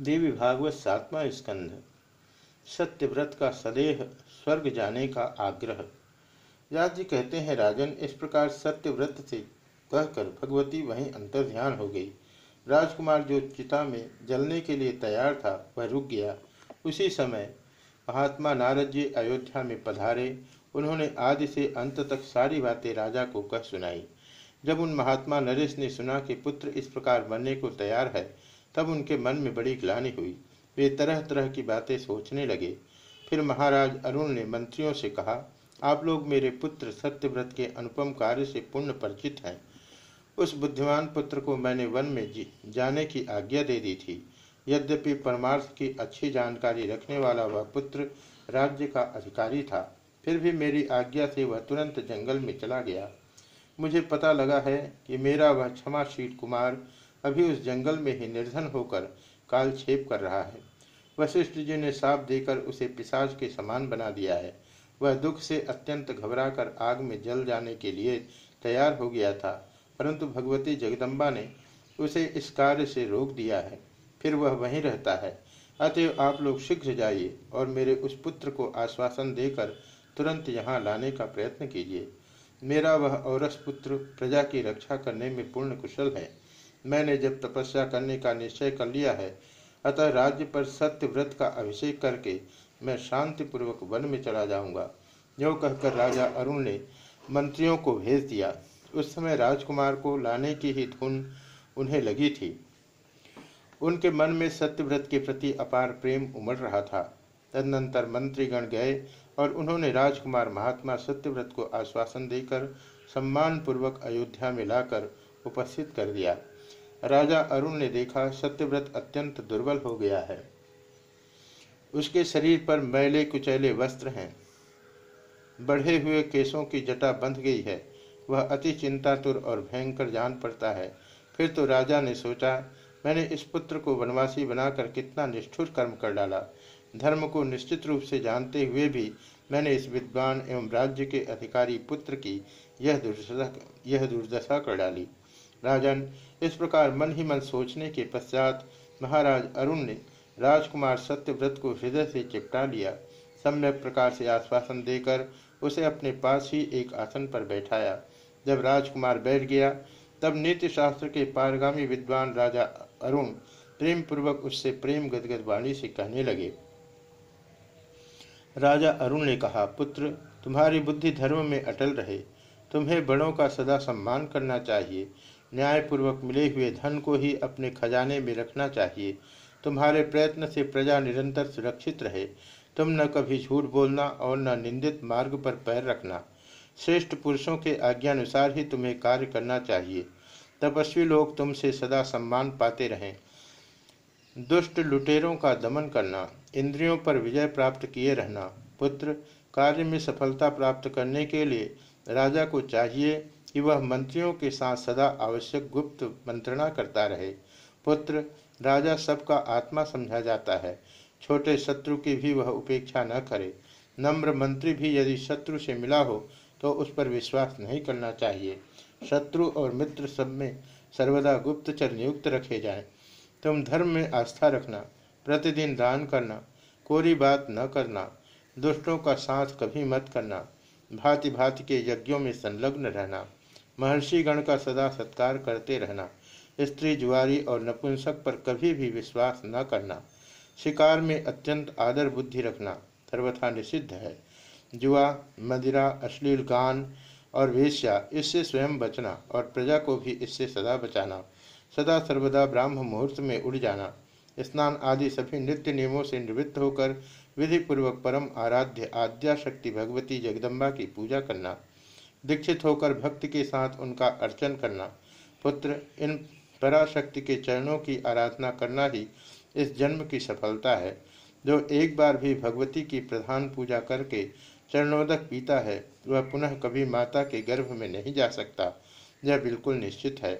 देवी भागवत सातवा स्कंध। सत्यव्रत का सदेह, स्वर्ग जाने का आग्रह। व्यास जी कहते हैं, राजन, इस प्रकार सत्यव्रत से कहकर भगवती वहीं अंतर ध्यान हो गई। राजकुमार जो चिता में जलने के लिए तैयार था, वह रुक गया। उसी समय महात्मा नारद जी अयोध्या में पधारे। उन्होंने आदि से अंत तक सारी बातें राजा को कह सुनाई। जब उन महात्मा नरेश ने सुना कि पुत्र इस प्रकार बनने को तैयार है तब उनके मन में बड़ी ग्लानि हुई। वे तरह तरह की बातें सोचने लगे। फिर महाराज अरुण ने मंत्रियों से कहा, आप लोग मेरे पुत्र सत्यव्रत के अनुपम कार्य से पूर्ण परिचित हैं। उस बुद्धिमान पुत्र को मैंने वन में जाने की आज्ञा दे दी थी। यद्यपि परमार्थ की अच्छी जानकारी रखने वाला वह पुत्र राज्य का अधिकारी था, फिर भी मेरी आज्ञा से वह तुरंत जंगल में चला गया। मुझे पता लगा है कि मेरा वह क्षमाशील कुमार अभी उस जंगल में ही निर्धन होकर कालक्षेप कर रहा है। वशिष्ठ जी ने साप देकर उसे पिशाच के समान बना दिया है। वह दुख से अत्यंत घबराकर आग में जल जाने के लिए तैयार हो गया था, परंतु भगवती जगदम्बा ने उसे इस कार्य से रोक दिया है। फिर वह वहीं रहता है। अतएव आप लोग शीघ्र जाइए और मेरे उस पुत्र को आश्वासन देकर तुरंत यहाँ लाने का प्रयत्न कीजिए। मेरा वह औरस पुत्र प्रजा की रक्षा करने में पूर्ण कुशल है। मैंने जब तपस्या करने का निश्चय कर लिया है, अतः राज्य पर सत्य व्रत का अभिषेक करके मैं शांतिपूर्वक वन में चला जाऊँगा। जो कहकर राजा अरुण ने मंत्रियों को भेज दिया। उस समय राजकुमार को लाने की ही धुन उन्हें लगी थी। उनके मन में सत्यव्रत के प्रति अपार प्रेम उमड़ रहा था। तदनंतर मंत्रीगण गए और उन्होंने राजकुमार महात्मा सत्यव्रत को आश्वासन देकर सम्मानपूर्वक अयोध्या में लाकर उपस्थित कर दिया। राजा अरुण ने देखा, सत्यव्रत अत्यंत दुर्बल हो गया है। उसके शरीर पर मैले कुचैले वस्त्र हैं। बढ़े हुए केसों की जटा बंध गई है। वह अति चिंतातुर और भयंकर जान पड़ता है। फिर तो राजा ने सोचा, मैंने इस पुत्र को वनवासी बनाकर कितना निष्ठुर कर्म कर डाला। धर्म को निश्चित रूप से जानते हुए भी मैंने इस विद्वान एवं राज्य के अधिकारी पुत्र की यह दुर्दशा यह दुर्दशा कर डाली। राजन। इस प्रकार मन ही मन सोचने के पश्चात महाराज अरुण ने राजकुमार सत्यव्रत को हृदय से चिपटा लिया। सम्यक प्रकार से आश्वासन देकर उसे अपने पास ही एक आसन पर बैठाया। जब राजकुमार बैठ गया, तब नीति शास्त्र के पारगामी विद्वान राजा अरुण प्रेम पूर्वक उससे प्रेम गदगद वाणी से कहने लगे। राजा अरुण ने कहा, पुत्र, तुम्हारी बुद्धि धर्म में अटल रहे। तुम्हें बड़ों का सदा सम्मान करना चाहिए। न्यायपूर्वक मिले हुए धन को ही अपने खजाने में रखना चाहिए। तुम्हारे प्रयत्न से प्रजा निरंतर सुरक्षित रहे। तुम न कभी झूठ बोलना और न निंदित मार्ग पर पैर रखना। श्रेष्ठ पुरुषों के आज्ञानुसार ही तुम्हें कार्य करना चाहिए। तपस्वी लोग तुमसे सदा सम्मान पाते रहें। दुष्ट लुटेरों का दमन करना, इंद्रियों पर विजय प्राप्त किए रहना, पुत्र, कार्य में सफलता प्राप्त करने के लिए राजा को चाहिए कि वह मंत्रियों के साथ सदा आवश्यक गुप्त मंत्रणा करता रहे। पुत्र, राजा सबका आत्मा समझा जाता है। छोटे शत्रु की भी वह उपेक्षा न करे। नम्र मंत्री भी यदि शत्रु से मिला हो तो उस पर विश्वास नहीं करना चाहिए। शत्रु और मित्र सब में सर्वदा गुप्तचर नियुक्त रखे जाएँ। तुम धर्म में आस्था रखना, प्रतिदिन दान करना, कोरी बात न करना, दुष्टों का साथ कभी मत करना भांति भांति के यज्ञों में संलग्न रहना। महर्षि गण का सदा सत्कार करते रहना, स्त्री जुआरी और नपुंसक पर कभी भी विश्वास न करना, शिकार में अत्यंत आदर बुद्धि रखना सर्वथा निषिद्ध है। जुआ, मदिरा, अश्लील गान और वेश्या, इससे स्वयं बचना और प्रजा को भी इससे सदा बचाना, सदा सर्वदा ब्राह्म मुहूर्त में उड़ जाना, स्नान आदि सभी नित्य नियमों से निवृत्त होकर विधिपूर्वक परम आराध्य आद्या शक्ति भगवती जगदम्बा की पूजा करना। दीक्षित होकर भक्ति के साथ उनका अर्चन करना। पुत्र, इन पराशक्ति के चरणों की आराधना करना ही इस जन्म की सफलता है, जो एक बार भी भगवती की प्रधान पूजा करके चरणोदक पीता है, वह पुनः कभी माता के गर्भ में नहीं जा सकता। यह बिल्कुल निश्चित है।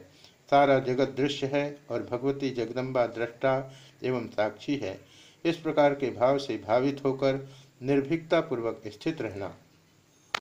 सारा जगत दृश्य है और भगवती जगदम्बा, दृष्टा एवं साक्षी है। इस प्रकार के भाव से भावित होकर निर्भीकता पूर्वक स्थित रहना।